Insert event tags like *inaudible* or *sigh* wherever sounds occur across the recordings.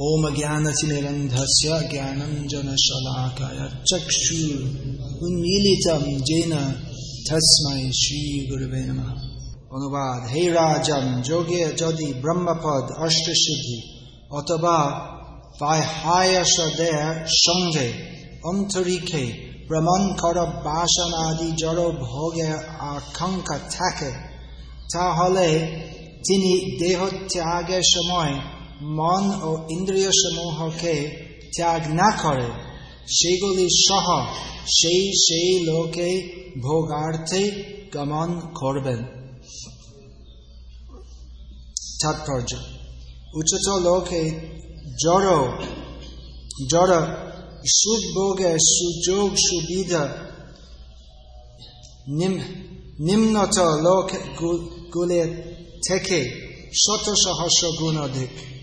ओम ज्ञानतिनिरन्धस्य ज्ञानञ्जनशलाकाय चक्षुरुन्मीलितं जेन তস্মৈ শ্রী গুরুবে নম অনুবাদ হে রাজন যোগে যদি ব্রহ্মপদ অষ্টসিদ্ধি অথবা পাহায়স দেয় সঙ্গে অন্তরিক্ষে ভ্রমণ কর বাসনাদি জড় ভোগে আকাঙ্ক্ষা থাকে তাহলে তিনি দেহ ত্যাগের সময় মন ও ইন্দ্রিয় সমূহকে ত্যাগ না করে, সেগুলি সহ সেই সেই লোকে ভোগার্থে গমন করবেন। তাৎপর্য উচ্চত লোকে জড় জড় সুভোগে সুযোগ সুবিধা নিম্নত লোক গুলে থেকে শত সহস্র গুণ অধিক।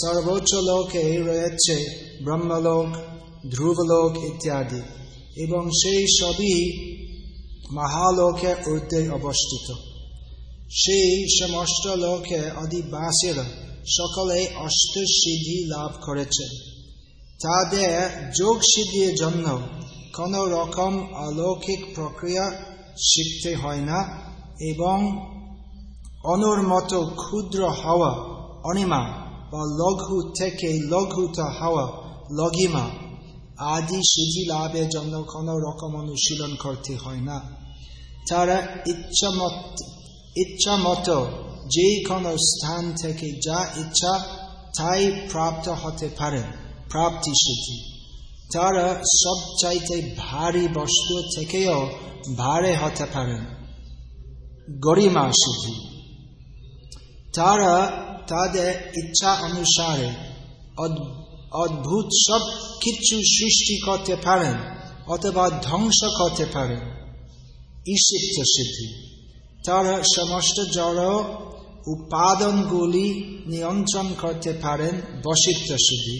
সর্বোচ্চ লোকে রয়েছে ব্রহ্মলোক, ধ্রুবলোক ইত্যাদি, এবং সেই সবই মহালোকে ঊর্ধ্বে অবস্থিত। সেই সমস্ত লোকে অধিবাসীরা সকলে অষ্ট সিদ্ধি লাভ করেছে তাদের যোগ সিদ্ধির জন্য কোন রকম অলৌকিক প্রক্রিয়া শিখতে হয় না, এবং অনুর মতো ক্ষুদ্র হওয়া অনিমা বা লঘু থেকে লঘুতা হওয়া লগিমা আদি সিদ্ধি লাভের জন্য কোন রকম অনুশীলন করতে হয় না। তারা ইচ্ছা মতো যে কোনো স্থান থেকে যা ইচ্ছা তাই প্রাপ্ত হতে পারেন প্রাপ্তি সিদ্ধি তারা সব চাইতে ভারী বস্তু থেকেও ভারে হতে পারেন গরিমা সিদ্ধি তারা তাদের ইচ্ছা অনুসারে অদ্ভুত সব কিছু সৃষ্টি করতে পারেন, অথবা ধ্বংস করতে পারেন। ঈশিপ্ত সিদ্ধি তারা সমস্ত জড় উপাদানগুলি নিয়ন্ত্রণ করতে পারেন বসিত্ব সিদ্ধি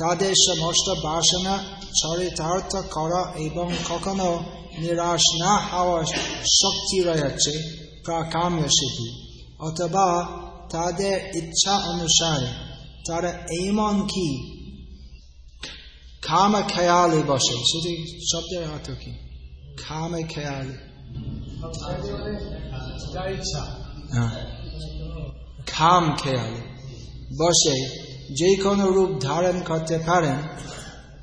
তাদের সমস্ত বাসনা চরিতার্থ করা এবং কখনো নিরাশ না হওয়ার শক্তি রয়েছে প্রাকাম্য সিদ্ধি, অথবা তাদের ইচ্ছা অনুসারে তারা এমন কি? খামে খেয়ালে বসে। সেটি শব্দের অর্থ কি? খামে খেয়ালে। খাম খেয়ালে। বসে যে কোনো রূপ ধারণ করতে পারেন।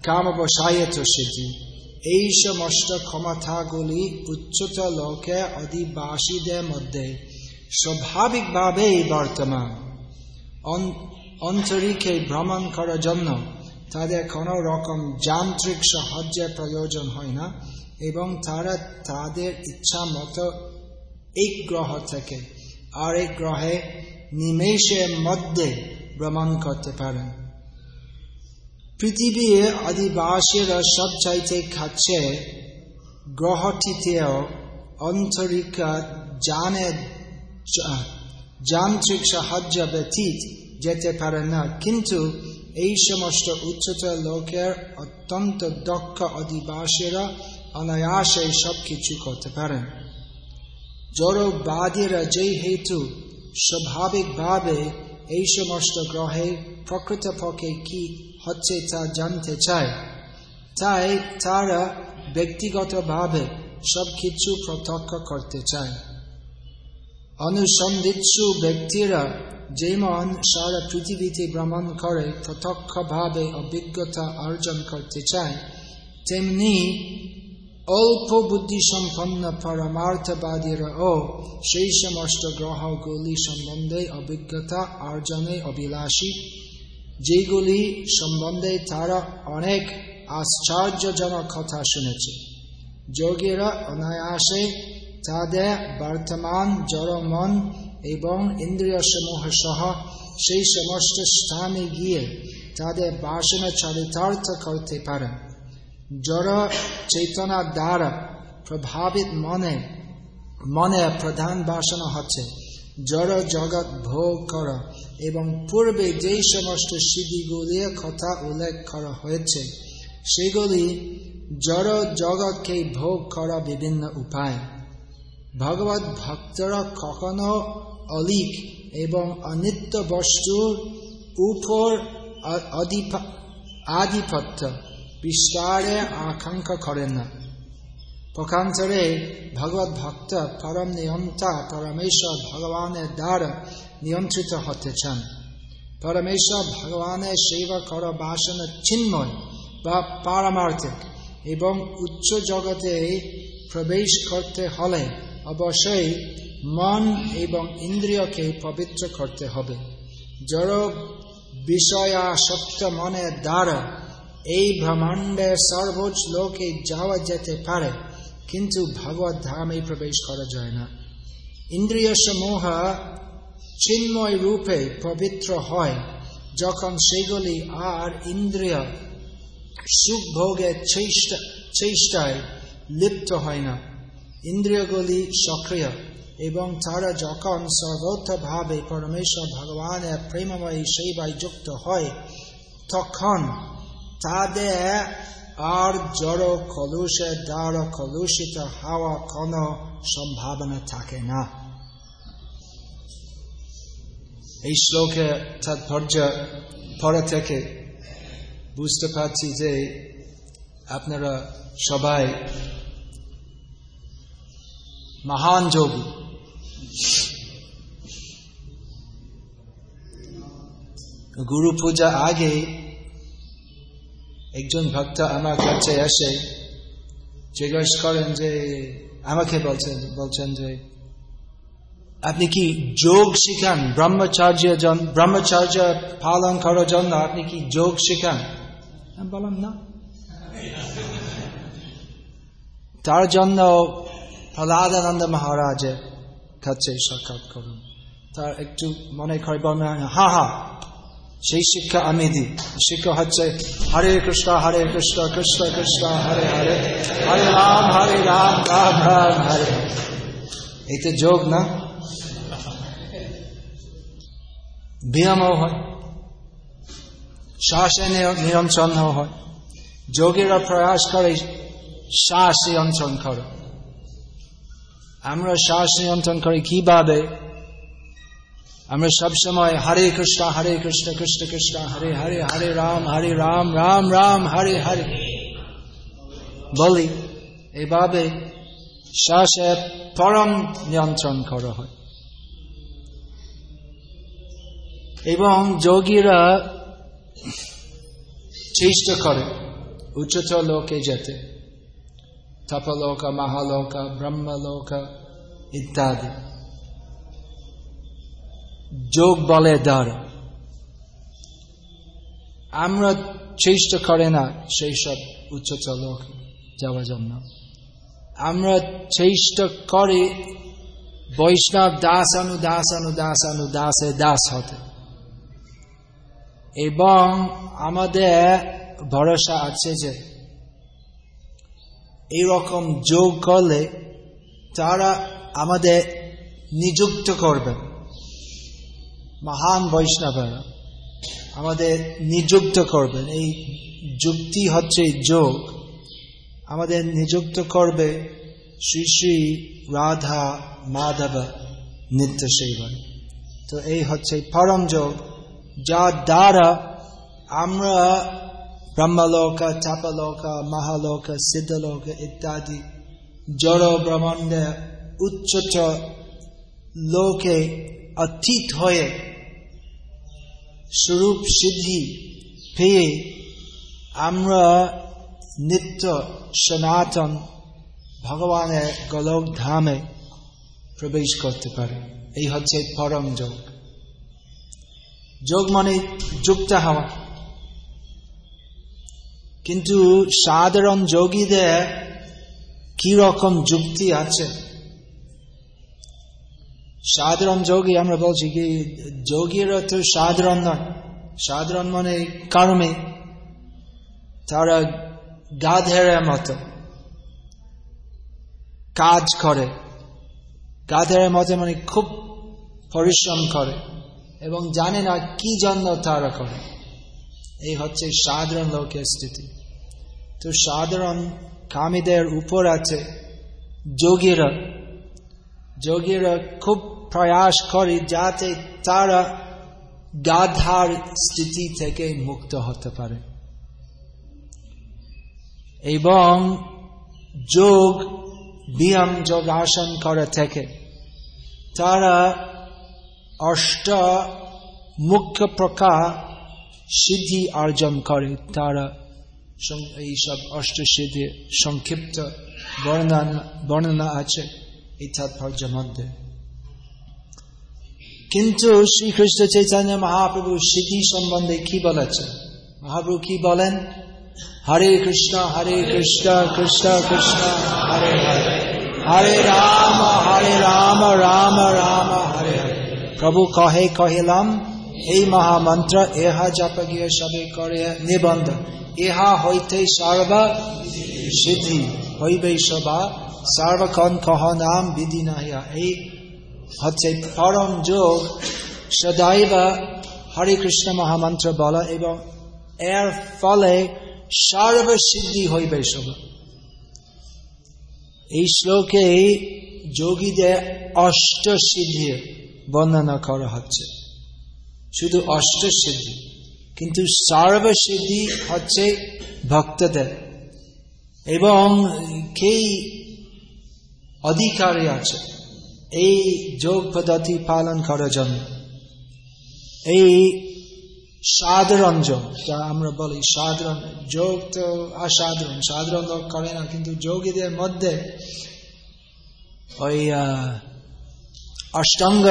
কাম বসায়ত সিদ্ধি এই সমস্ত ক্ষমতাগুলি উচ্চত লোকে অধিবাসীদের মধ্যে স্বাভাবিকভাবেই বর্তমান। অন্তরিকে ভ্রমণ করার জন্য তাদের কোনো রকম যান্ত্রিক সাহায্যের প্রয়োজন হয় না এবং তারা তাদের ইচ্ছা মতো এক গ্রহ থেকে আরেক গ্রহে নিমেষের মধ্যে ভ্রমণ করতে পারেন। পৃথিবীর আদিবাসীরা সব চাইতে খাচ্ছে গ্রহটিতেও অন্তরিকা জানে যান্ত্রিক সাহায্য ব্যতীত যেতে পারে না কিন্তু এই সমস্ত উচ্চতর লোকের অত্যন্ত দক্ষ অধিবাসীরা অনায়াসে সবকিছু করতে পারেন জড়বাদীরা যেই হেতু স্বাভাবিকভাবে এই সমস্ত গ্রহে প্রকৃতপক্ষে কি হচ্ছে তা জানতে চায় তাই তারা ব্যক্তিগতভাবে সবকিছু প্রত্যক্ষ করতে চায় অনুসন্ধিৎসু ব্যক্তিরা যেমন সারা পৃথিবীতে ভ্রমণ করে প্রত্যক্ষভাবে অভিজ্ঞতা অর্জন করতে চায় তেমনি অল্প বুদ্ধি সম্পন্ন ও সেই সমস্ত গ্রহগুলি সম্বন্ধে অভিজ্ঞতা অর্জনে অভিলাষী যেগুলি সম্বন্ধে তারা অনেক আশ্চর্যজনক কথা শুনেছে যোগীরা অনায়াসে তাদের বর্তমান জড় মন এবং ইন্দ্রিয় সমূহ সহ সেই সমস্ত স্থানে গিয়ে তাদের বাসনা চরিতার্থ করতে পারে। জড় চেতনা দ্বারা প্রভাবিত মনে মনে প্রধান বাসনা হচ্ছে জড় জগৎ ভোগ করা এবং পূর্বে যে সমস্ত সিদ্ধিগুলির কথা উল্লেখ করা হয়েছে, সেগুলি জড় জগৎকে ভোগ করা বিভিন্ন উপায়। ভগবত ভক্তরা কখনো অলিক এবং অনিত্য বস্তুর উপর আধিপত্য বিস্তারে আকাঙ্ক্ষা করেন না। পক্ষান্তরে ভগবত ভক্ত পরম নিয়ন্তা পরমেশ্বর ভগবানের দ্বারা নিয়ন্ত্রিত হতে চান। পরমেশ্বর ভগবানের সেবা কর বাসন চিন্ময় বা পারমার্থিক এবং উচ্চ জগতে প্রবেশ করতে হলে অবশ্যই মন এবং ইন্দ্রিয়কে পবিত্র করতে হবে। জড় বিষয়াসক্ত মনের দ্বারা এই ব্রহ্মাণ্ডের সর্বোচ্চ লোকে যাওয়া যেতে পারে, কিন্তু ভগবত ধামে প্রবেশ করা যায় না। ইন্দ্রিয় সমূহ চিন্ময় রূপে পবিত্র হয়, যখন সেগুলি আর ইন্দ্রিয় সুখ ভোগের চেষ্টায় লিপ্ত হয় না। ইন্দ্রিয়গুলি সক্রিয় এবং তারা যখন সর্বত্রভাবে পরমেশ্বর ভগবানের প্রেমময়ী সেবায় যুক্ত হয়, তখন তাদের আর জড় কলুষের দ্বারা কলুষিত হওয়া কোনো সম্ভাবনা থাকে না। এই শ্লোকে তাৎপর্য পরে থেকে বুঝতে পারছি যে আপনারা সবাই মহান যোগী। গুরু পূজা আগে একজন ভক্ত আমার কাছে এসে জিজ্ঞেস করেন যে, আমাকে বলছেন বলছেন যে, আপনি কি যোগ শিখান? ব্রহ্মচার্য ব্রহ্মচার্য পালন করার জন্য আপনি কি যোগ শিখান? বললাম, না। তার জন্য প্রহ্লাদানন্দ মহারাজের কাছে সাক্ষাৎ করুন। তার একটু মনে করে হা হা, সেই শিক্ষা আমি দিই। শিক্ষা হচ্ছে হরে কৃষ্ণ হরে কৃষ্ণ কৃষ্ণ কৃষ্ণ, হরে হরে হরে রাম হরে রাম রাম রাম, হরে এই তো যোগ না? ব্যায়ামও হয়, শ্বাসে নিয়ন্ত্রণ হয়। যোগীরা প্রয়াস করে, শ্বাস নিয়ন্ত্রণ করে। আমরা শ্বাস নিয়ন্ত্রণ করি কীভাবে? আমরা সবসময় হরে কৃষ্ণ হরে কৃষ্ণ কৃষ্ণ কৃষ্ণ, হরে হরে হরে রাম হরে রাম রাম রাম, হরে হরে। বলি, এভাবে শ্বাসে পরম নিয়ন্ত্রণ করা হয়। এবং যোগীরা চেষ্টা করে উচ্চতর লোকে যেতে। তপলোক মহালোক ব্রহ্মলোক ইত্যাদি। যোগ বলে দ্বারা। আমরা চেষ্টা করে না সেই সব উচ্চতর লোক যাওয়ার জন্য আমরা চেষ্টা করে বৈষ্ণব দাস অনু দাস অনু দাস অনু দাসে দাস হতে। এবং আমাদের ভরসা আছে যে এইরকম যোগ করলে তারা আমাদের নিযুক্ত করবে। মহান বৈষ্ণবেরা আমাদের নিযুক্ত করবেন এই যুক্তি হচ্ছে যোগ। আমাদের নিযুক্ত করবে শ্রী শ্রী রাধা মাধব নিত্য সেবন তো এই হচ্ছে পরম যোগ যা দ্বারা আমরা ব্রহ্মলোক চাপলোক মহালোক সিদ্ধলোক ইত্যাদি জড় ব্রহ্মাণ্ডে উচ্চত লোকে অতীত হয়ে স্বরূপ সিদ্ধি পেয়ে আমরা নিত্য সনাতন ভগবানের গোলক ধামে প্রবেশ করতে পারে। এই হচ্ছে পরম যোগ। যোগ মানে যুক্ত হওয়া। কিন্তু সাধারণ যোগীদের কি রকম যুক্তি আছে? সাধারণ যোগী, আমরা বলছি কি, যোগীরা তো সাধারণ নয়। সাধারণ মানে কর্মে তারা গাধের মতো কাজ করে। গাধের মতো মানে খুব পরিশ্রম করে এবং জানে না কি জন্য তারা করে। এই হচ্ছে সাধারণ লোকের স্থিতি। তো সাধারণ কামীদের উপর আছে যোগীরা। যোগীরা খুব প্রয়াস করে যাতে তারা গাধার স্থিতি থেকে মুক্ত হতে পারে। এবং যোগ ব্যায়াম যোগাসন করে থেকে তারা অষ্ট মুখ্য প্রকার সিদ্ধি অর্জন করে, তারা এইসব অষ্ট সিদ্ধি সংক্ষিপ্ত বর্ণনা বর্ণনা আছে এই তাৎপর্যের মধ্যে। কিন্তু শ্রীকৃষ্ণ চৈতন্য মহাপ্রভু সিদ্ধি সম্বন্ধে কি বলেছে মহাপ্রভু কি বলেন? হরে কৃষ্ণ হরে কৃষ্ণ কৃষ্ণ কৃষ্ণ, হরে হরে। হরে রাম হরে রাম রাম রাম, হরে হরে। প্রভু কহে কহিলাম এই মহামন্ত্র এহা জপ গিয়ে সবে করে নিবন্ধ। ইহা হইতে সর্ব সিদ্ধি হইবে সবা সর্বক্ষণ কহ নাম বিধি নাহিয়া এই হচ্ছে পরম যোগ। সদাইব হরে কৃষ্ণ মহামন্ত্র বলা এবং এর ফলে সর্বসিদ্ধি হইবে সব এই শ্লোকে যোগীদের অষ্ট সিদ্ধি বর্ণনা করা হচ্ছে। শুধু অষ্ট সিদ্ধি কিন্তু সর্বসিদ্ধি হচ্ছে ভক্তদের। এবং কেই অধিকারী আছে, এই যোগ পদ্ধতি পালন করার জন্য। এই সাধারণ যোগ, যা আমরা বলি সাধারণ, যোগ তো অসাধারণ, সাধারণ লোক করে না, কিন্তু যোগীদের মধ্যে ওই অষ্টাঙ্গ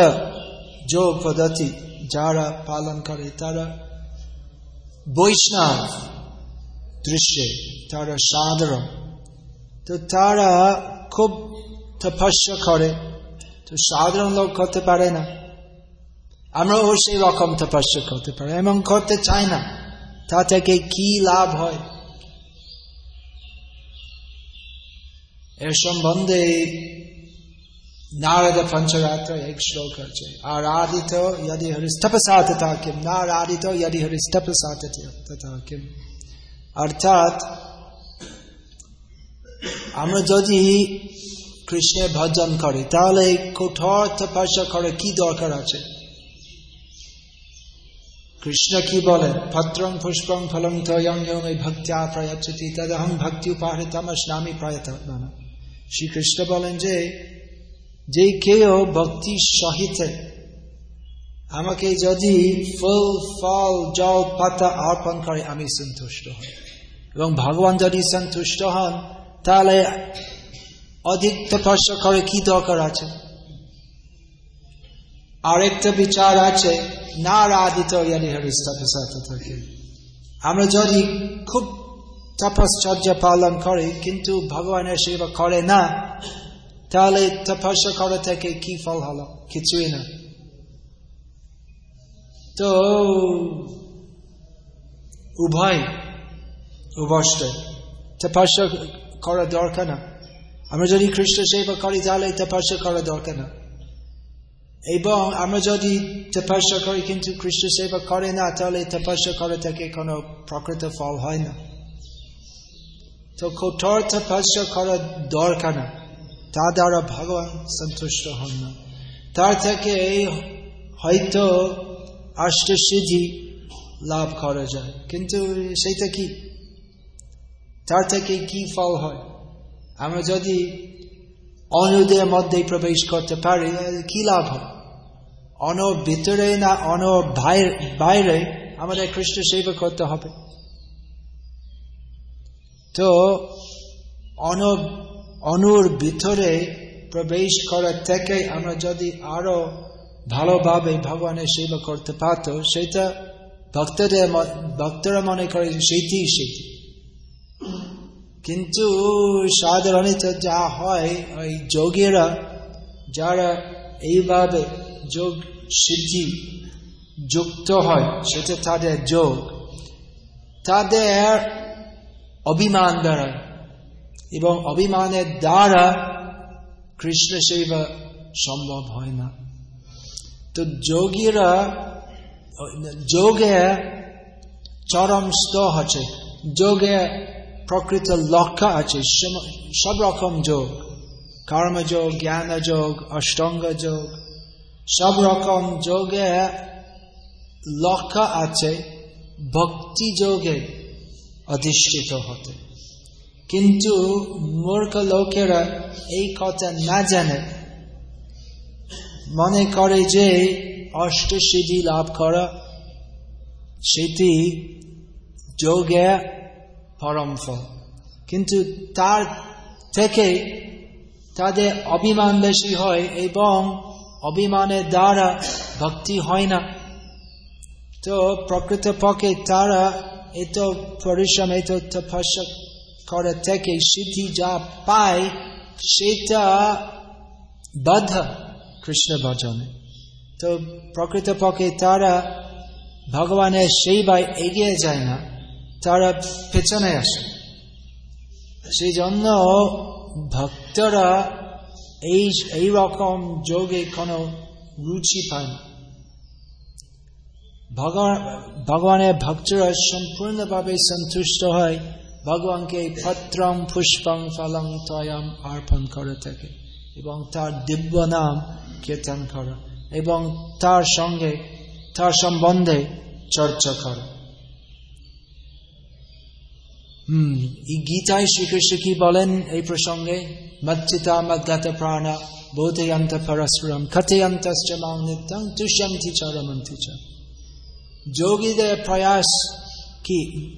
যোগ পদ্ধতি যারা পালন করে, তারা বৈষ্ণব দৃশ্যে, তারা সাধারণ। তো তারা খুব তপস্যা করে, তো সাধারণ লোক করতে পারে না। আমরাও সেই রকম তপস্যা করতে পারি, এমন করতে চাই না। তা থেকে কি লাভ হয়? এর সম্বন্ধে নারদ পঞ্চরাত্র এক শ্লোক আছে আরাধিত यदि হরিস্তপসা তথা কিম নারাধিত यदि হরিস্তপসা তথা কিম অর্থাৎ আমরা যদি কৃষ্ণের ভজন করি তাহলে কঠোর তপস্যা করে কি দরকার আছে কৃষ্ণ কি বলেন পত্রং পুষ্পং ফলং তয়ং ভক্ত্যা প্রয়াচ্ছতি তদহম ভক্তি উপাহৃতমস নামি প্রয়তমান শ্রীকৃষ্ণ বলেন যে যে কেউ ভক্তি সহিত আমাকে যদি ফুল, ফল, জল, পাতা অর্পণ করে, আমি সন্তুষ্ট হই। এবং ভগবান যদি সন্তুষ্ট হন, তাহলে অধিক তপস্যা করে কি দরকার আছে? আরেকটা বিচার আছে না রাধিত আমরা যদি খুব তপশ্চর্যা পালন করি, কিন্তু ভগবানের সেবা করে না তাহলে তপস্যা করা থেকে কি ফল হলো? কিছুই না। তো উভয়, উভষ্ট। তপস্যা করা দরকার না। আমরা যদি খ্রিস্ট সেবা করি, তাহলে তপস্যা করা দরকার না। এবং আমরা যদি তপস্যা করি, কিন্তু খ্রিস্ট সেবা করে না, তাহলে তপস্যা করে থেকে কোনো প্রকৃত ফল হয় না। তো কঠোর তপস্যা করা দরকার না। তা দ্বারা ভগবান সন্তুষ্ট হন না। তার থেকে হয়তো অষ্টসিদ্ধি লাভ করা যায়। কিন্তু সেইটা কি? তার থেকে কি ফল হয়? আমরা যদি অনুদের মধ্যে প্রবেশ করতে পারি কি লাভ হয়? অন ভিতরে না অন বাইরে আমাদের খ্রিস্ট সেবা করতে হবে। তো অন অনুর ভিতরে প্রবেশ করার থেকে আমরা যদি আরও ভালোভাবে ভগবানের সেবা করতে পারত, সেটা ভক্তদের ভক্তরা মনে করে সেইটি সেটি কিন্তু সাধারণত যা হয়, ওই যোগীরা যারা এইভাবে যোগ সিদ্ধি যুক্ত হয়, সেটা তাদের যোগ। তাদের অভিমান দ্বারা এবং অভিমানের দ্বারা কৃষ্ণ সেবা সম্ভব হয় না। তো যোগীরা, যোগে চরম স্তর আছে, যোগে প্রকৃত লক্ষ্য আছে সব রকম যোগ, কর্মযোগ জ্ঞান যোগ অষ্টঙ্গ যোগ সব রকম যোগে লক্ষ্য আছে, ভক্তি যোগে অধিষ্ঠিত হতে। কিন্তু মূর্খ লোকেরা এই কথা না জানে। মনে করে যে অষ্ট অষ্টসিদ্ধি লাভ করা সেটি যোগে পরম ফল। কিন্তু তার থেকে তাদের অভিমান বেশি হয় এবং অভিমানের দ্বারা ভক্তি হয় না। তো প্রকৃত পক্ষে তারা এত পরিশ্রম, এত তপস্যা করে থেকে সিদ্ধি যা পায় সেটা বাধ কৃষ্ণ ভজনে তো প্রকৃত পক্ষে তারা ভগবানের সেই বাই এগিয়ে যায় না তারা পেছনে আসে সেই জন্য ভক্তরা এই এই রকম যোগে কোনো রুচি পায় না ভগবানের ভক্তরা সম্পূর্ণভাবে সন্তুষ্ট হয়। ভগবানকে পত্রং পুষ্পং ফলং তয়ম অর্পণ করে থাকে এবং তার দিব্য নাম কীর্তন করা এবং তার সঙ্গে তার সম্বন্ধে চর্চা করা। হম, এই গীতায় শ্রীকৃষ্ণ কি বলেন এই প্রসঙ্গে? মচ্চিতা মদ্গত প্রাণা বোধয়ন্ত পরস্পরম কথয়ন্তশ্চ মাং নিত্যং তুষ্যন্তি চরমন্তি চ। যোগীদের প্রয়াস কি?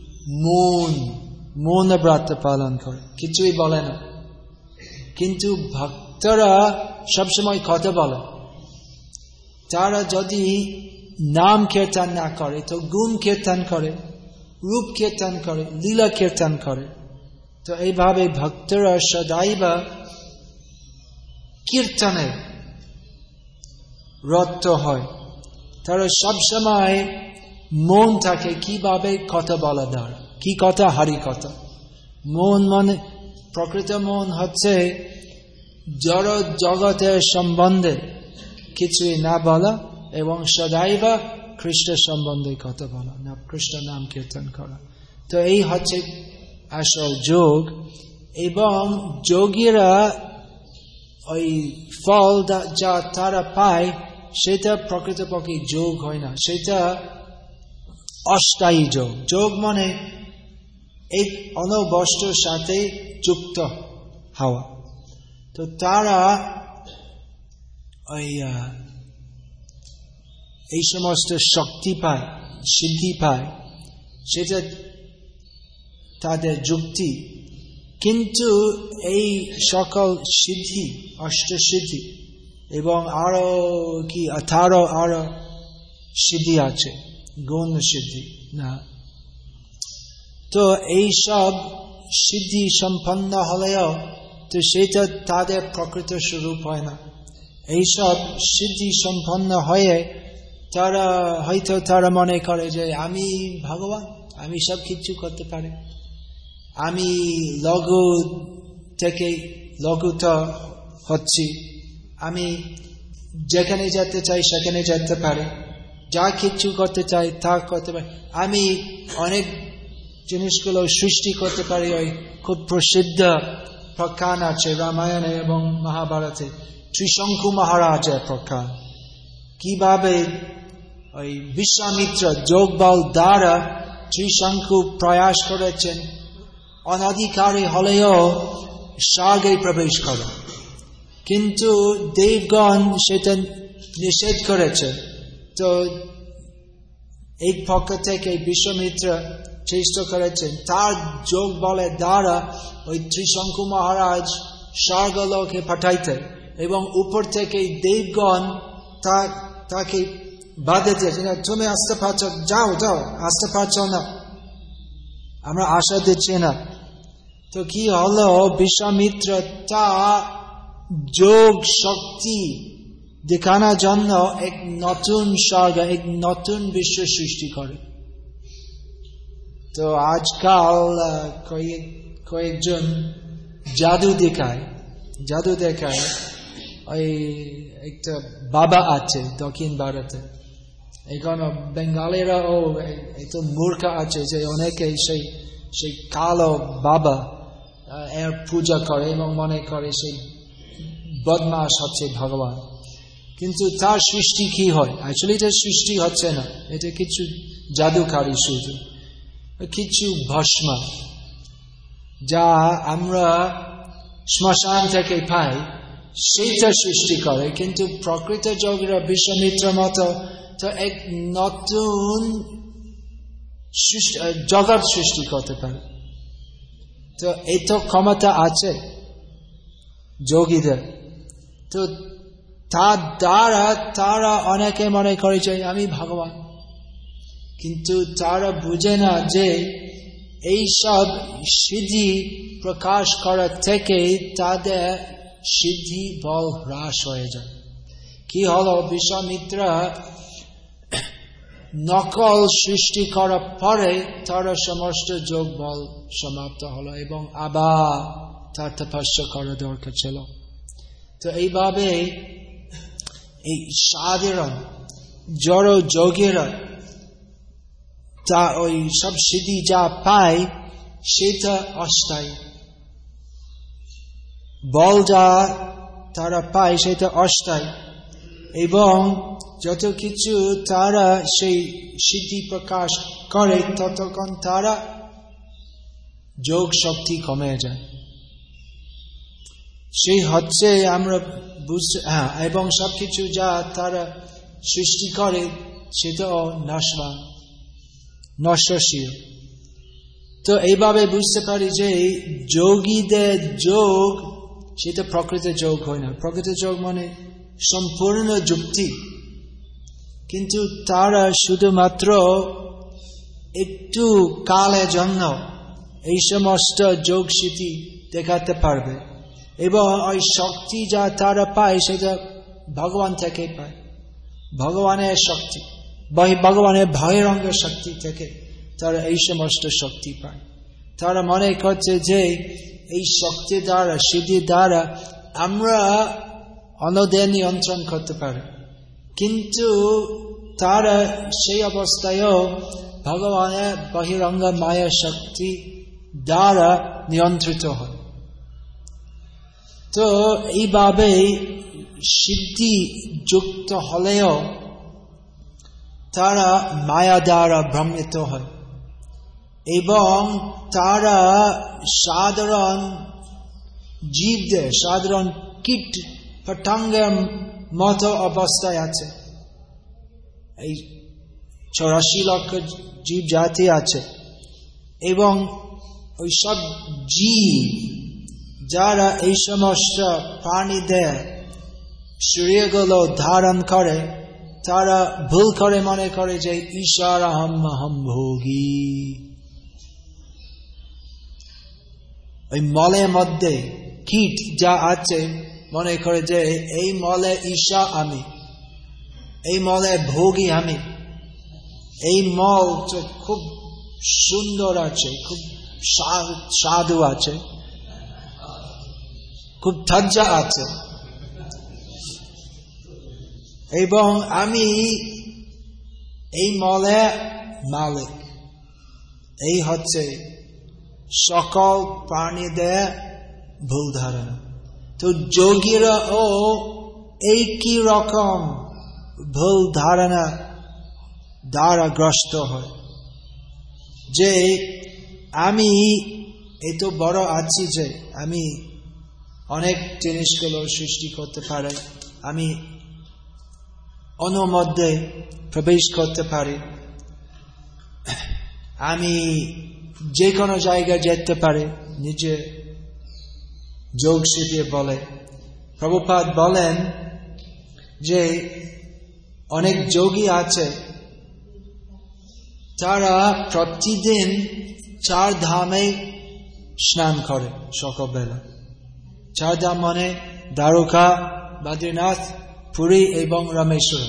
মন। মৌন ব্রত পালন করে। কিছুই বলে না। কিন্তু ভক্তরা সবসময় কথা বলে। তারা যদি নাম কীর্তন না করে, তো গুণ কীর্তন করে, রূপ কীর্তন করে, লীলা কীর্তন করে। তো এইভাবে ভক্তরা সদাইব কীর্তনে রত হয়। তারা সবসময় মন থাকে কীভাবে কথা বলা দ্বারা। কি কথা? হারি কথা। মন মানে প্রকৃত মন হচ্ছে জড় জগতের সম্বন্ধে কিছুই না বলা এবং সদাইবা খ্রিস্ট সম্বন্ধে কথা বলা, না খ্রিস্ট নাম কীর্তন করা। তো এই হচ্ছে আসল যোগ। এবং যোগীরা ওই ফল যা তারা পায়, সেটা প্রকৃতপক্ষে যোগ হয় না, সেটা অস্থায়ী যোগ। যোগ মানে এক অনবস্ত্র সাথে যুক্ত হওয়া। তো তারা ওই এই সমস্ত শক্তি পায়, সিদ্ধি পায়, সেটা তাদের যুক্তি। কিন্তু এই সকল সিদ্ধি, অষ্টসিদ্ধি এবং আরও কি, আঠারো আরও সিদ্ধি আছে, গৌণ সিদ্ধি, না তো এই সব সিদ্ধি সম্পন্ন হলেও তো সেটা তাদের প্রকৃত স্বরূপ হয় না। এইসব সিদ্ধি সম্পন্ন হয়ে তারা হয়তো তারা মনে করে যে আমি ভগবান, আমি সব কিছু করতে পারি। আমি লঘু থেকে লঘুত হচ্ছি। আমি যেখানে যেতে চাই সেখানে যেতে পারি। যা কিছু করতে চাই তা করতে পারি। আমি অনেক জিনিসগুলো সৃষ্টি করতে পারি ওই খুব প্রসিদ্ধ প্রখ্যান আছে রামায়ণে এবং মহাভারতে। ত্রিশঙ্কু মহারাজের প্রখ্যান। কীভাবে ওই বিশ্বামিত্র যোগ বল দ্বারা ত্রিশঙ্কু প্রয়াস করেছেন, অনাধিকারী হলেও স্বর্গে প্রবেশ করে। কিন্তু দেবগণ সেটা নিষেধ করেছে। তো এই পক্ষ থেকে বিশ্বমিত্র চেষ্টা করেছেন। তার যোগ বলের দ্বারা ওই ত্রিশঙ্কু মহারাজ স্বর্গলোকে পাঠাইতেন এবং উপর থেকে দেবগণ তাকে বাধে দিয়েছে তুমি আসতে পারছ যাও যাও, আসতে পারছ না। আমরা আশা দিচ্ছি না। তো কি হলো? বিশ্বামিত্র তা যোগ শক্তি দেখানোর জন্য এক নতুন স্বর্গ, এক নতুন বিশ্ব সৃষ্টি করে। তো আজকাল কয়েক, কয়েকজন জাদু দেখায় জাদু দেখায়। ওই একটা বাবা আছে দক্ষিণ ভারতে। এখন বেঙ্গালিরাও একটু মূর্খ আছে যে অনেকে সেই সেই কালো বাবা এর পূজা করে এবং মনে করে সেই বদমাস হচ্ছে ভগবান। কিন্তু তার সৃষ্টি কি হয়? অ্যাকচুয়ালি এটা সৃষ্টি হচ্ছে না। এটা কিছু জাদুকারী শুধু কিছু ভস্ম, যা আমরা শ্মশান থেকে পাই সেইটা সৃষ্টি করে। কিন্তু প্রকৃত যোগীরা বিশ্বমিত্র মতো তো এক নতুন জগৎ সৃষ্টি করতে পারে। তো এই তো ক্ষমতা আছে যোগীদের। তো তার দ্বারা তারা অনেকে মনে করেছে, আমি ভগবান। কিন্তু তারা বুঝে না যে এই সব সিদ্ধি প্রকাশ করার থেকে তাদের সিদ্ধি বল হ্রাস হয়ে যায়। কি হলো বিশ্বামিত্রা? নকল সৃষ্টি করার পরে তারা সমস্ত যোগ বল সমাপ্ত হলো এবং আবার তার তপস্যা করা দরকার ছিল। তো এইভাবে এই সাধারণ জড় যোগেরা তা ওই সব সিদ্ধি যা পায় সেটা অস্থায়ী। বল যা তারা পায়, সেটা অস্থায়ী। এবং যত কিছু তারা সেই সিদ্ধি প্রকাশ করে, ততক্ষণ তারা যোগ শক্তি কমে যায়। সেই হচ্ছে আমরা বুঝতে হ্যাঁ এবং সবকিছু যা তারা সৃষ্টি করে, সেটাও নাশবান। নশ্বশীল তো এইভাবে বুঝতে পারি যে যোগীদের যোগ, সেটা প্রকৃত যোগ হয় না। প্রকৃত যোগ মানে সম্পূর্ণ যুক্তি। কিন্তু তারা শুধুমাত্র একটু কালের জন্য এই সমস্ত যোগ স্মৃতি দেখাতে পারবে। এবং ওই শক্তি যা তারা পায়, সেটা ভগবান থেকে পায়। ভগবানের শক্তি। ভগবানের ভয়রঙ্গ শক্তি থেকে তারা এই সমস্ত শক্তি পায়। তারা মনে করছে যে এই শক্তি দ্বারা, সিদ্ধি দ্বারা আমরা অনদের নিয়ন্ত্রণ করতে পারি। কিন্তু তারা সেই অবস্থায়ও ভগবানের বহিরঙ্গ মায়া শক্তি দ্বারা নিয়ন্ত্রিত হয়। তো এইভাবে সিদ্ধি যুক্ত হলেও তারা মায়া দ্বারা ভ্রমিত হয়। এবং তারা সাধারণ জীবদের, সাধারণ কীট পটাঙ্গের মতো অবস্থায় আছে। এই চৌরাশি লক্ষ জীব জাতি আছে। এবং ওই সব জীব যারা এই সমস্ত প্রাণীদের শরীরগুলো ধারণ করে তারা ভুল করে, মনে করে যে ঈশ্বর আহম আহম ভোগী। ওই মলের মধ্যে কীট যা আছে, মনে করে যে এই মলে ঈশা আমি, এই মলে ভোগী আমি, এই মল খুব সুন্দর আছে, খুব সাধু আছে, খুব ঠাজ্জা আছে এবং আমি এই মলে মালিক। এই হচ্ছে সকল প্রাণীদের ভুল ধারণা। তো যোগীরা ও একই রকম ভুল ধারণা দ্বারা গ্রস্ত হয়? যে আমি এত বড় আছি যে আমি অনেক জিনিসগুলো সৃষ্টি করতে পারে। আমি অনুমধ্যে প্রবেশ করতে পারি। আমি যে কোনো জায়গায় যেতে পারে, নিজে যোগ শিখিয়ে বলে। প্রভুপাত বলেন যে, অনেক যোগী আছে, তারা প্রতিদিন চার ধামে স্নান করে সকালবেলা। চার ধাম মানে দ্বারকা, বদ্রীনাথ পুরী এবং রামেশ্বর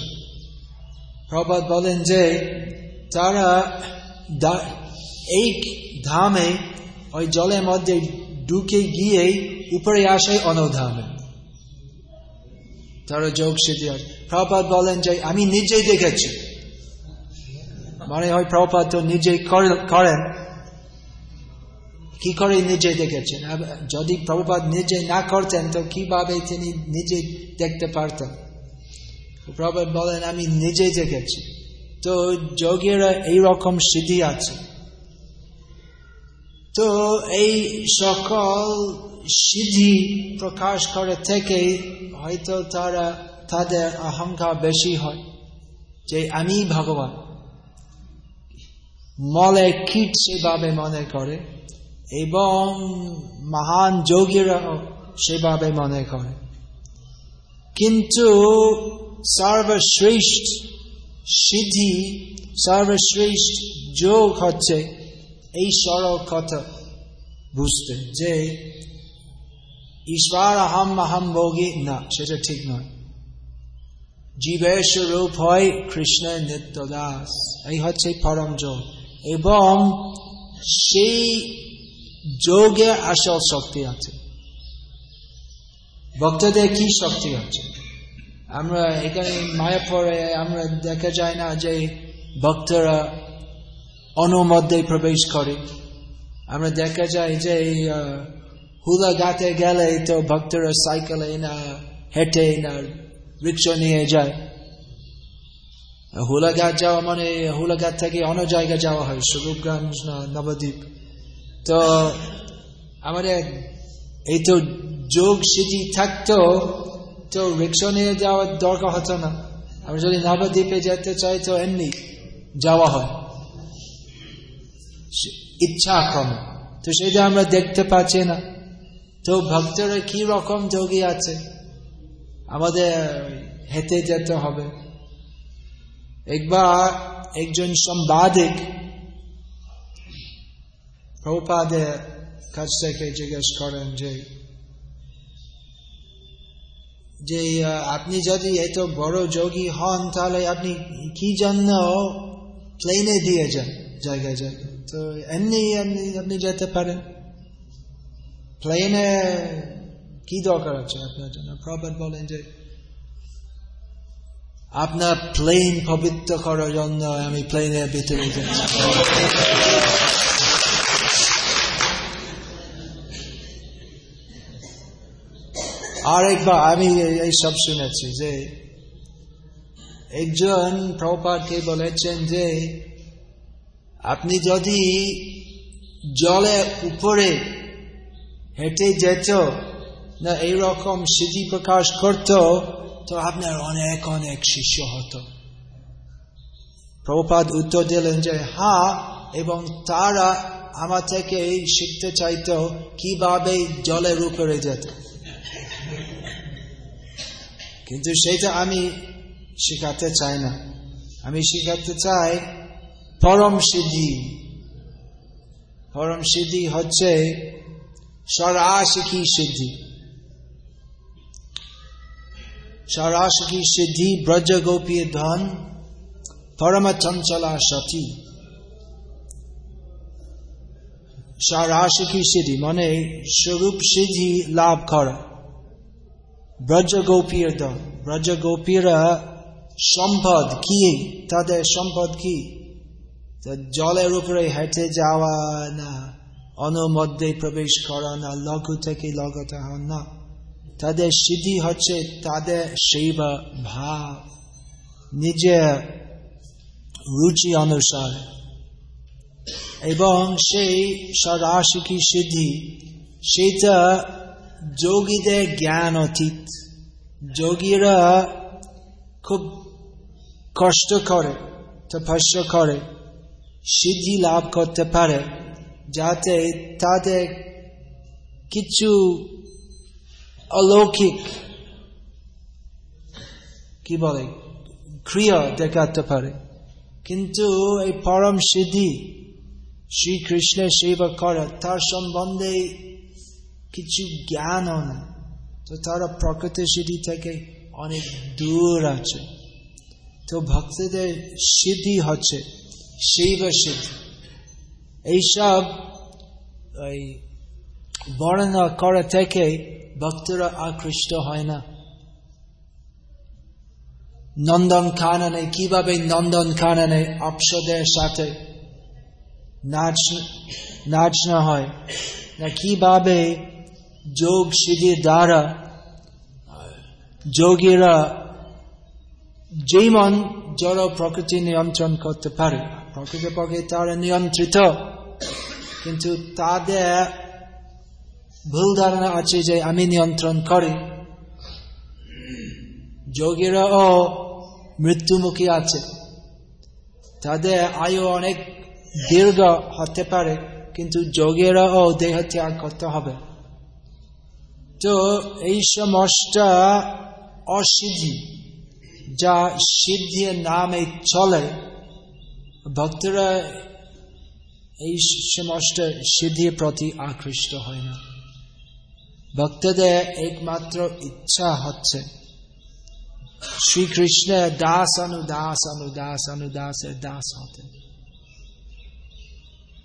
প্রভাত বলেন যে তারা এই ধামে ওই জলের মধ্যে ঢুকে গিয়ে উপরে আসে অনধামে তারা যোগ সিদ্ধি প্রভাত বলেন যে আমি নিজেই দেখেছি মানে হয় প্রভাত তো নিজেই করেন কি করে নিজে দেখেছেন যদি প্রভুপাত নিজে না করতেন তো কীভাবে তিনি নিজে দেখতে পারতেন প্রবাদ বলেন, আমি নিজে দেখেছি তো যোগেরা এইরকম সিদ্ধি আছে। তো এই সকল সিদ্ধি প্রকাশ করে থেকে হয়তো তারা তাদের অহংকার বেশি হয় যে আমি ভগবান। মলে কীট সেভাবে মনে করে এবং মহান যোগীরা সেভাবে মনে করে। কিন্তু সর্বশ্রেষ্ঠ সিদ্ধি, সর্বশ্রেষ্ঠ যোগ হচ্ছে এই সরল কথা বুঝতে যে ঈশ্বর আহম আহম ভোগী না, সেটা ঠিক নয়। জীবের স্বরূপ হয় কৃষ্ণের নিত্য দাস, এই হচ্ছে পরম যোগ। এবং সেই যোগে আসল শক্তি আছে। ভক্তদের কি শক্তি আছে? আমরা এখানে মায়াপুরে আমরা দেখা যায় না যে ভক্তরা অনুমধ্যে প্রবেশ করে। আমরা দেখা যায় যে হুলা গাতে গেলে তো ভক্তরা সাইকেলে না, হেঁটে না, রিক্সা নিয়ে যায়। হুলাঘাট যাওয়া মানে হুলাঘাট থেকে অন্য জায়গায় যাওয়া হয় স্বরূপগঞ্জ না নবদ্বীপ। তো আমাদের এই তো যোগ সিদ্ধি থাকতো তো রিক্সা নিয়ে যাওয়ার দরকার হতো না। আমরা যদি নবদ্বীপে যেতে চাই তো এমনি যাওয়া হয়। ইচ্ছা কম তো সেটা আমরা দেখতে পাচ্ছি না। তো ভক্তরা কি রকম যোগী আছে? আমাদের হেঁটে যেতে হবে। একবার একজন সম্বাদিক প্রপাদের কাছ থেকে জিজ্ঞেস করেন যে যে আপনি যদি এত বড় যোগী হন, তাহলে আপনি কি জন্য প্লেনে দিয়ে যান, জায়গায় জায়গায়? তো এমনি এমনি আপনি যেতে পারেন। প্লেনে কি দরকার আছে আপনার জন্য? প্রবাদ বলেন যে, আপনার প্লেন পবিত্র করার জন্য আমি প্লেনের ভিতরে যাচ্ছি। আরেকবার, আমি এই সব শুনেছি যে একজন প্রপাতকে বলেছেন যে আপনি যদি জলের উপরে হেঁটে যেত, না, এইরকম সিদ্ধি প্রকাশ করত, তো আপনার অনেক অনেক শিষ্য হতো। প্রপাত উত্তর দিলেন যে, হা, এবং তারা আমার থেকে শিখতে চাইতো কীভাবে জলের উপরে যেত। কিন্তু সেটা আমি শিখাতে চাই না। আমি শিখাতে চাই পরম সিদ্ধি। পরম সিদ্ধি হচ্ছে সরাশিকি সিদ্ধি। সরাশিকি সিদ্ধি ব্রজ গোপী ধন, পরম চঞ্চলা সতী। সরাশিকি সিদ্ধি মানে স্বরূপ সিদ্ধি লাভ করা। ব্রজ গোপীর দল ব্রজ গোপীরা সম্পদ কি তাদের সম্পদ কি জলের উপরে হেঁটে যাওয়া না অনুমধ্যে প্রবেশ করা না লঘু থেকে লঘুতে হন না তাদের সিদ্ধি হচ্ছে তাদের সেবা ভাব নিজের রুচি অনুসার এবং সেই সরাশিকি সিদ্ধি সেটা যোগীদের জ্ঞান অতীত। যোগীরা খুব কষ্ট করে, তপস্যা করে, সিদ্ধি লাভ করতে পারে, যাতে তাদের কিছু অলৌকিক, কি বলে, ক্রিয়া দেখাতে পারে। কিন্তু এই পরম সিদ্ধি শ্রীকৃষ্ণের সেবা করে, তার সম্বন্ধে কিছু জ্ঞানও না তো তারা প্রকৃতি সিদ্ধি থেকে অনেক দূর আছে। তো ভক্তদের সিদ্ধি হচ্ছে শৈব সিদ্ধি এইসব ওই বর্ণনা করা থেকে ভক্তরা আকৃষ্ট হয় না। নন্দন খাননে কীভাবে নন্দন খাননে অপসদের সাথে নাচ নাচনা হয়, না কীভাবে যোগ সিদ্ধির দ্বারা যোগীরা যেই মন জড় প্রকৃতি নিয়ন্ত্রণ করতে পারে, প্রকৃতপক্ষে তারা নিয়ন্ত্রিত, কিন্তু তাদের ভুল ধারণা আছে যে আমি নিয়ন্ত্রণ করি। যোগীরাও মৃত্যুমুখী আছে। তাদের আয়ু অনেক দীর্ঘ হতে পারে, কিন্তু যোগেরাও দেহ ত্যাগ করতে হবে। তো এই সমস্ত অসিদ্ধি, যা সিদ্ধির নামে চলে। ভক্তরা এই সমস্ত সিদ্ধির প্রতি আকৃষ্ট হয় না। ভক্তদের একমাত্র ইচ্ছা হচ্ছে শ্রীকৃষ্ণের দাস অনুদাস অনুদাস অনুদাসের দাস হতে।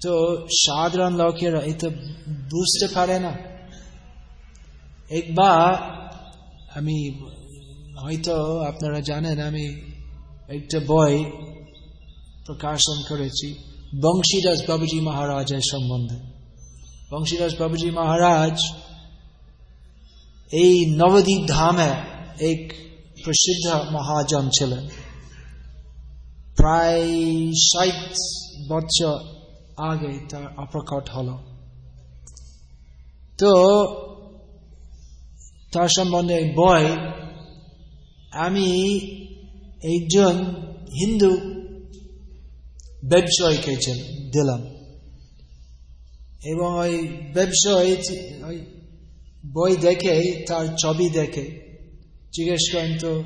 তো সাধারণ লোকেরা এটা বুঝতে পারে না। একবার আমি, হয়তো আপনারা জানেন, আমি একটা বই প্রকাশন করেছি, বংশীদাস বাবুজি মহারাজের সম্বন্ধে। বংশীদাস বাবুজি মহারাজ এই নবদ্বীপ ধামে এক প্রসিদ্ধ মহাজন ছিলেন। প্রায় ষাট বছর আগে তার অপ্রকট হল। তো তার সম্বন্ধে বই আমি একজন হিন্দু ব্যবসায়ীকে দিলাম। এবং ওই ব্যবসায়ী ওই বই দেখে, তার ছবি দেখে জিজ্ঞেস করেন, তো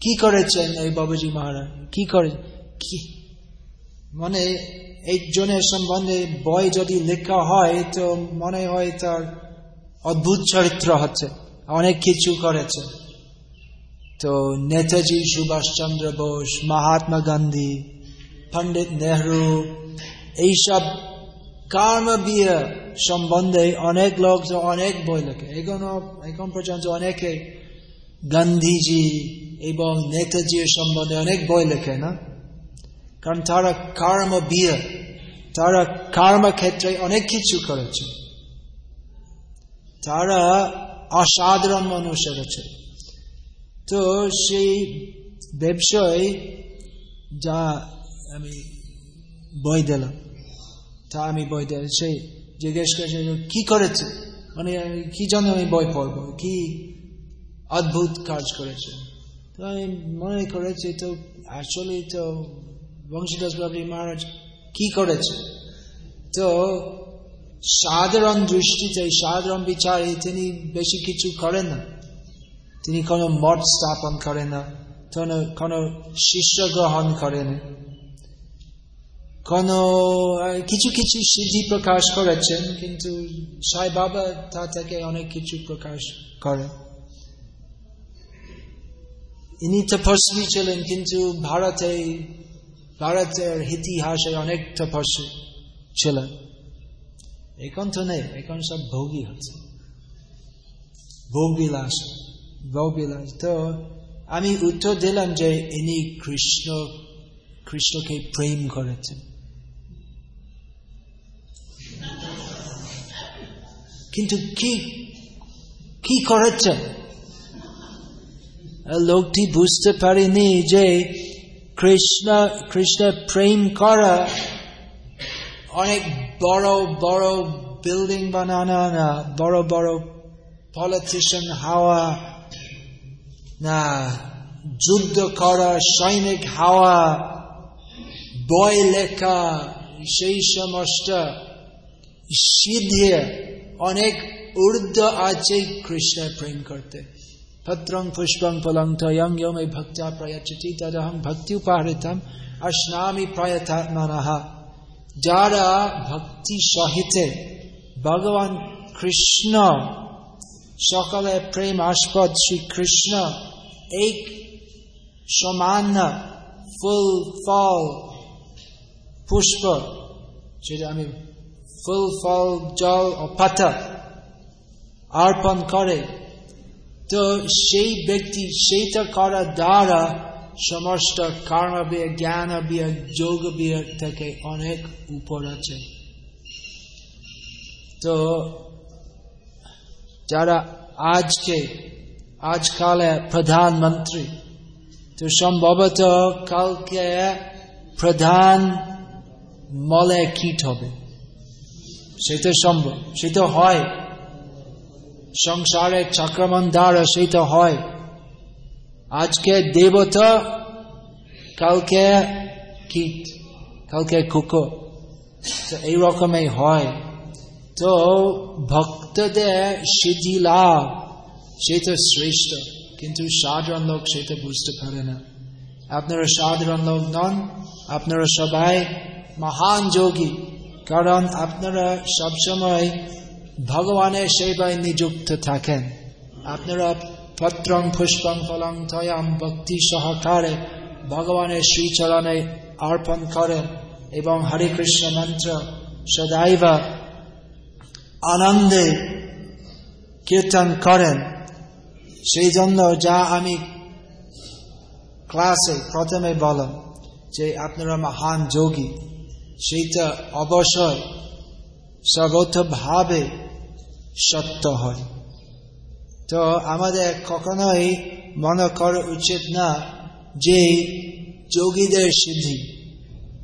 কি করেছেন এই বাবুজি মহারাজ? কি করে কি? মানে একজনের সম্বন্ধে বই যদি লেখা হয়, তো মনে হয় তার অদ্ভুত চরিত্র হচ্ছে। অনেক কিছু করেছে। তো নেতাজি সুভাষচন্দ্র বোস, মহাত্মা গান্ধী, পণ্ডিত নেহরু, এইসব কর্ম বিয়ে সম্বন্ধে অনেক লোক অনেক বই লেখে। এখনও, এখন পর্যন্ত অনেকে গান্ধীজি এবং নেতাজির সম্বন্ধে অনেক বই লেখে না? কারণ তারা কর্ম বিয়ে তারা কর্ম ক্ষেত্রে অনেক কিছু করেছে। তারা অসাধারণ মানুষের আছে তো সেই ব্যবসায় যা আমি বই দিলাম, তা আমি বই দিলাম। সেই জিজ্ঞেস করছে কি করেছে? মানে কি জন্য আমি বই পড়ব? কি অদ্ভুত কাজ করেছে? তো আমি মনে করেছি, তো আসলে তো বংশীদাস বাবু মহারাজ কি করেছে? তো সাধারণ দৃষ্টিতে সাধারণ বিচারে তিনি বেশি কিছু করেন না। তিনি কোনো মঠ স্থাপন করেন না, কোনো শিষ্য গ্রহণ করেন কোন কিছু কিছু সিদ্ধি প্রকাশ করেছেন, কিন্তু সাই বাবা তা থেকে অনেক কিছু প্রকাশ করেন। ইনি তপস্বী ছিলেন, কিন্তু ভারতে, ভারতের ইতিহাসে অনেক তপস্বী ছিলেন। এখন তো নেই এখন সব ভোগী হচ্ছে। ভোগ বিলাস ভোগ তো আমি উত্তর দিলাম যে ইনি কৃষ্ণ, কৃষ্ণকে প্রেম করেছেন। কিন্তু কি কি করেছেন? লোকটি বুঝতে পারেনি যে কৃষ্ণ কৃষ্ণ প্রেম করা অনেক বড় বড় বিল্ডিং বানানো না বড় বড় পলিটিশিয়ান হাওয়া না যুদ্ধ করা সৈনিক হাওয়া বই লেখা সেই সমস্ত সিদ্ধে অনেক ঊর্ধ্ব আছে কৃষ্ণ প্রেম করতে ভদ্রং পুষ্পং ফলং তয়ং মে ভক্তা প্রয়চতি তদহং ভক্তি উপাহৃতম অশ্নামি প্রয়তাত্মনঃ যারা ভক্তি সহিতে ভগবান কৃষ্ণ, সকলে প্রেম আস্পদ শ্রী কৃষ্ণ এক সমান ফুল ফল পুষ্প সেটা আমি ফুল ফল, জল ও পাতা অর্পণ করে। তো সেই ব্যক্তি সেইটা করার দ্বারা সমস্ত কর্ম বিয়ে জ্ঞান বিয়ে যোগ বিয়ে থেকে অনেক উপর আছে। তো যারা আজকে, আজকালে প্রধানমন্ত্রী, তো সম্ভবত কালকে প্রধান মলে কীট হবে। সেটা সম্ভব সেটা হয়। সংসারের চক্রমণ দ্বারা সেটা হয়। আজকে দেবতা, কালকে কীট, কালকে কুকুর তো এইরকমই হয়। তো ভক্তদের সিদ্ধি লাভ সেটা শ্রেষ্ঠ, কিন্তু সাধারণ লোক সেটা বুঝতে পারে না। আপনারা সাধারণ লোক নন, আপনারা সবাই মহান যোগী, কারণ আপনারা সবসময় ভগবানের সেবায় নিযুক্ত থাকেন। আপনারা পত্রং পুষ্পং ফলং থয়াম ভক্তি সহকারে ভগবানের শ্রীচরণে অর্পণ করেন এবং হরে কৃষ্ণ মন্ত্র সদাইব আনন্দে কীর্তন করেন। সেই জন্য যা আমি ক্লাসে প্রথমে বললাম যে আপনারা মহান যোগী, সেইটা অবশ্যই সর্বতভাবে সত্য হয়। তো আমাদের কখনোই মনে করা উচিত না যে যোগীদের সিদ্ধি,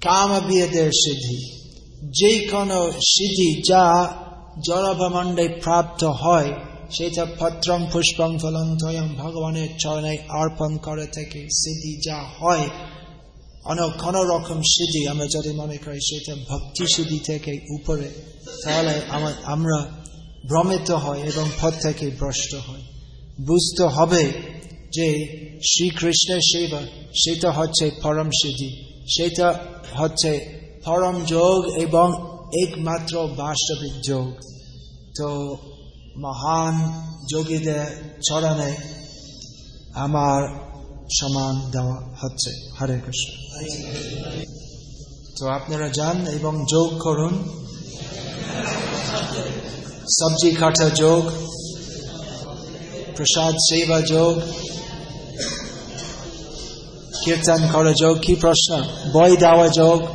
কামবিয়দের সিদ্ধি, যে কোনো সিদ্ধি যা জলভমণ্ডে প্রাপ্ত হয়, সেটা পত্রং পুষ্পং ফলং তয়ং ভগবানের চরণে অর্পণ করে থেকে সিদ্ধি যা হয় অনেক কোন রকম সিদ্ধি, আমরা যদি মনে করি সেটা ভক্তি সিদ্ধি থেকে উপরে, তাহলে আমরা ভ্রমিত হয় এবং পথ থেকে ভ্রষ্ট হয়। বুঝতে হবে যে শ্রীকৃষ্ণের সেবা, সেটা হচ্ছে পরম সিদ্ধি। সেটা হচ্ছে পরম যোগ এবং একমাত্র বাস্তবিক যোগ। তো মহান যোগীদের চরণে আমার সমান দেওয়া হচ্ছে। হরে কৃষ্ণ। তো আপনারা যান এবং যোগ করুন। সবজি কাটা যোগ প্রসাদ সেবা যোগ কীর্তন করা যোগ কি প্রশ্ন বই দেওয়া যোগ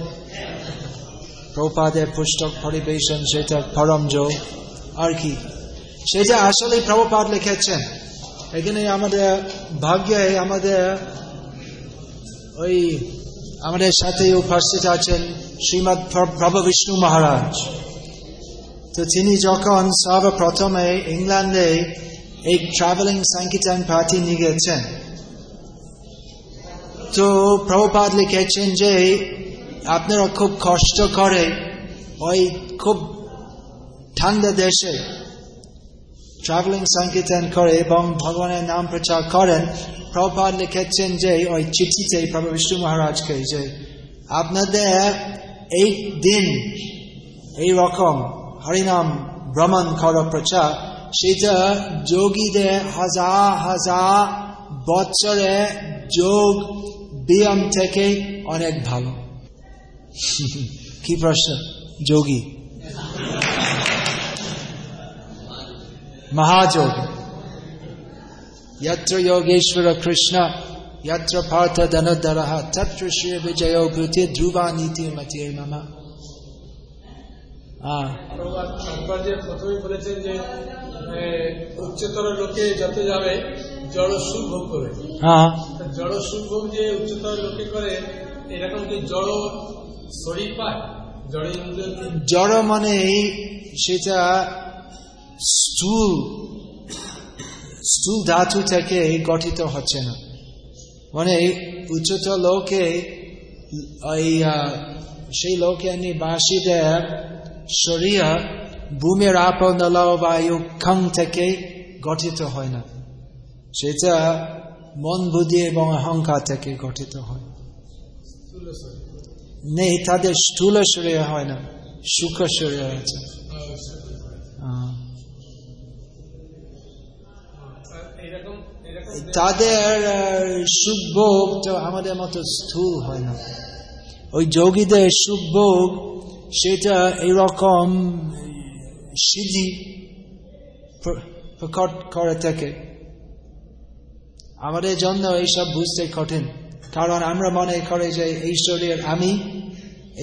প্রপাদের পুস্তক পরিবেশন সেটা পরম যোগ আর কি? সেটা আসলে প্রভুপাত লিখেছেন। এখানে আমাদের ভাগ্যে আমাদের ওই আমাদের সাথে উপস্থিত আছেন শ্রীমৎ প্রভু বিষ্ণু মহারাজ। তো তিনি যখন সর্বপ্রথমে ইংল্যান্ডে এই ট্রাভেলিং সংকীর্তন পার্টি নিয়ে গেছেন, তো প্রভুপাত লিখেছেন যে আপনারা খুব কষ্ট করে ওই খুব ঠান্ডা দেশে ট্রাভেলিং সংকীর্তন করে এবং ভগবানের নাম প্রচার করেন প্রভুপাত লিখেছেন যে ওই চিঠিতে প্রভু বিষ্ণু মহারাজকে যে আপনাদের এই দিন এই রকম হরিনাম ভ্রমণ করা প্রচার সেটা যোগীদের হাজার হাজার বছরে যোগ ব্যায়াম থেকে অনেক ভালো কি প্রশ্ন যোগী মহাযোগ यत्र योगेश्वर कृष्ण यत्र पार्थ धनुधर तत्र श्री विजय भूति ध्रुवा नीति मति मम প্রথমে বলেছেন যে উচ্চতর লোকে যত যাবে জড় সুখ ভোগ করবে হ্যাঁ। জড় সুখ ভোগ যে উচ্চতর লোকে করে এরকম কি জড় শরীর পায়? জড় জড় মানে সেটা স্থূল স্থূল ধাতু থেকে গঠিত হচ্ছে না। মানে উচ্চতর লোকে ওই সেই লোকে নিবাসীদের শরীর ভূমির আপন বায়ু খাং থেকে গঠিত হয় না। সেটা মন বুদ্ধি এবং অহংকার থেকে গঠিত হয়। নেই, তাদের স্থূল শরীর হয় না সুখ শরীর আছে। তাদের সুখভোগ তো আমাদের মতো স্থূল হয় না। ওই যোগীদের সুখভোগ সেটা এইরকম সিদ্ধি প্রকট করে থাকে। আমাদের জন্য এইসব বুঝতে কঠিন, কারণ আমরা মনে করে যে এই শরীর আমি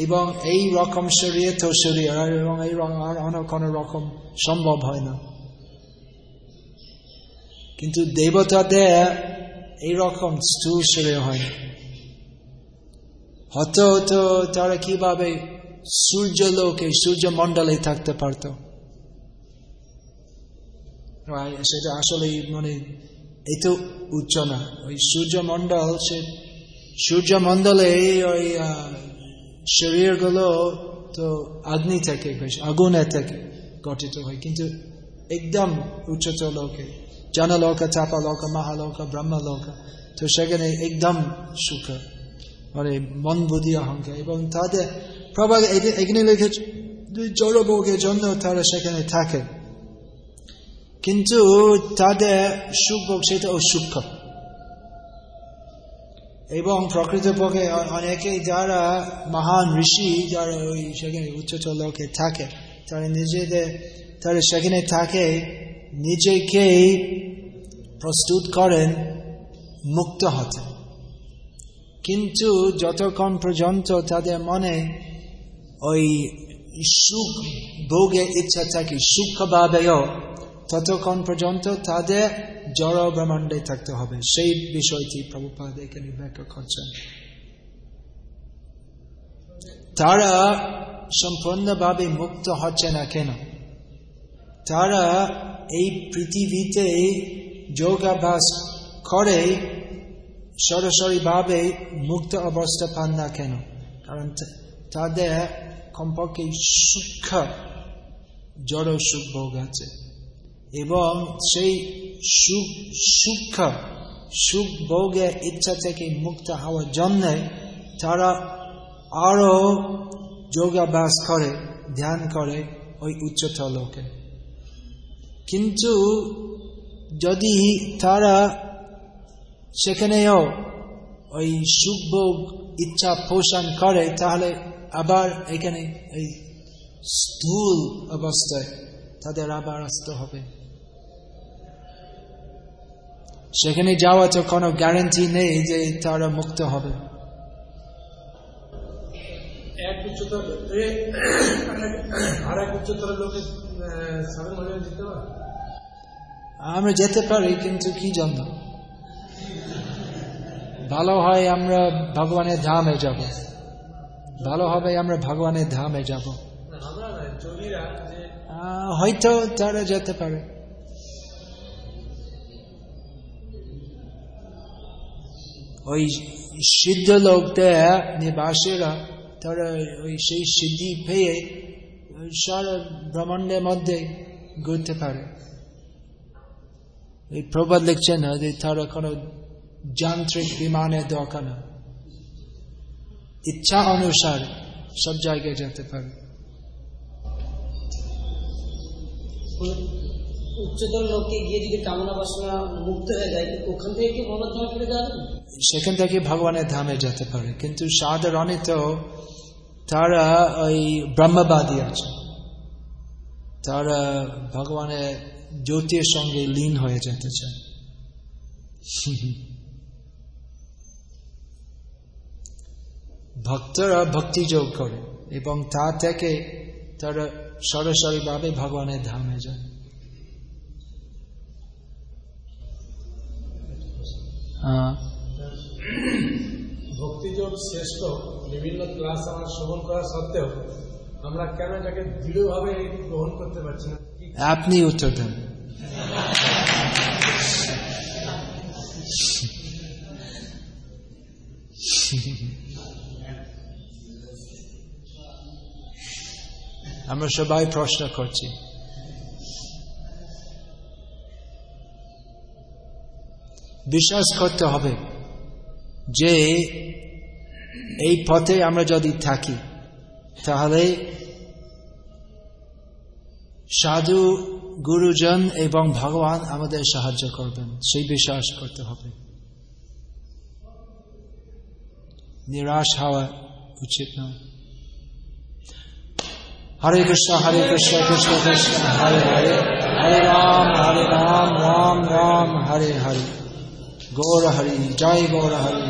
এবং এই রকম শরীর তো শরীর, এবং এই অন্য কোনো রকম সম্ভব হয় না। কিন্তু দেবতাদের এইরকম স্থূল শরীর হয়নি হত হতো তারা কীভাবে সূর্য লোকে সূর্য মন্ডলে থাকতে পারত। সেটা আসলে মানে এই তো উচ্চ না। ওই সূর্যমন্ডল সে সূর্যমন্ডলে ওই শরীরগুলো তো অগ্নি থেকে, আগুনে থেকে গঠিত হয়। কিন্তু একদম উচ্চতর লোকে, জনলোক, চাপালোক, মহালোক, ব্রহ্মলোক, তো সেখানে একদম সুখ মানে মন বুদ্ধি অহংকার এবং তাদের প্রভাব এখানে লিখেছে জড়ভোগের জন্য তারা সেখানে থাকে কিন্তু তাদের সুখ সেটা অসুখ এবং প্রকৃতপক্ষে অনেকে যারা মহান ঋষি যারা ওই সেখানে উচ্চতর লোকে থাকে তারা নিজেদের তারা সেখানে থাকে নিজেকে প্রস্তুত করেন মুক্ত হতে কিন্তু যতক্ষণ পর্যন্ত তাদের মনে ওই সুখ ভোগের ইচ্ছা থাকে সূক্ষ্মভাবেও ততক্ষণ পর্যন্ত তাদের জড় ব্রহ্মাণ্ডে থাকতে হবে সেই বিষয়টি প্রভুপাদ এখানে ব্যাখ্যা করছেন তারা সম্পূর্ণভাবে মুক্ত হচ্ছে না কেন তারা এই পৃথিবীতে যোগাভ্যাস করে সরাসরি ভাবে মুক্ত অবস্থা পান না কেন কারণ তাদের কমপক্ষে সুখ জড় সুখ ভোগ আছে। এবং সেই সুখ সুখ সুখ ভোগের ইচ্ছা থেকে মুক্ত হওয়ার জন্য তারা আরও যোগাভ্যাস করে, ধ্যান করে ওই উচ্চতর লোকে। কিন্তু যদি তারা সেখানেও ওই সুখ ভোগ ইচ্ছা পোষণ করে, তাহলে আবার এখানে এই স্থূল অবস্থায় তাদের আবার আসতে হবে। সেখানে যাওয়া তো কোনো গ্যারান্টি নেই যে তারা মুক্ত হবে। এক উচ্চতর আর এক উচ্চতর যেতে আমরা যেতে পারি কিন্তু কি জন্য? ভালো হয় আমরা ভগবানের ধামে যাব। ভালো হবে, আমরা ভগবানের ধামে যাব। হয়তো তারা যেতে পারে। ওই সিদ্ধ লোকদের নিবাসীরা, তারা ওই সেই সিদ্ধি পেয়ে সারা ব্রহ্মাণ্ডের মধ্যে ঘুরতে পারে। এই প্রবাদ লিখছে না যে তারা কোনো যান্ত্রিক বিমানের দরকার না ইচ্ছা অনুসার সব জায়গায় যেতে পারে। উচ্চতর লোককে গিয়ে যদি কামনা বাসনা মুক্ত হয়ে যায় ওখান থেকে কি ফিরে সেখান থেকে ভগবানের ধামে যেতে পারে। কিন্তু সাধারণত তারা ওই ব্রহ্মবাদী আছে। তারা ভগবানের জ্যোতির সঙ্গে লীন হয়ে যেতে চায়। *laughs* ভক্তরা ভক্তি যোগ করে এবং তা থেকে তারা সরাসরি ভাবে ভগবানের ধামে যায়। ভক্তিযোগ শ্রেষ্ঠ বিভিন্ন ক্লাস আমার শ্রবণ করা সত্ত্বেও আমরা কেন এটাকে দৃঢ়ভাবে গ্রহণ করতে পারছি না? আপনি উত্তর দেন। *laughs* আমরা সবাই প্রশ্ন করছি। বিশ্বাস করতে হবে যে এই পথে আমরা যদি থাকি, তাহলে সাধু, গুরুজন এবং ভগবান আমাদের সাহায্য করবেন। সেই বিশ্বাস করতে হবে। নিরাশ হওয়া উচিত নয়। হরে কৃষ্ণ হরে কৃষ্ণ কৃষ্ণ কৃষ্ণ হরে হরে হরে রাম হরে রাম রাম রাম হরে হরে গৌর হরি জয় গৌর হরি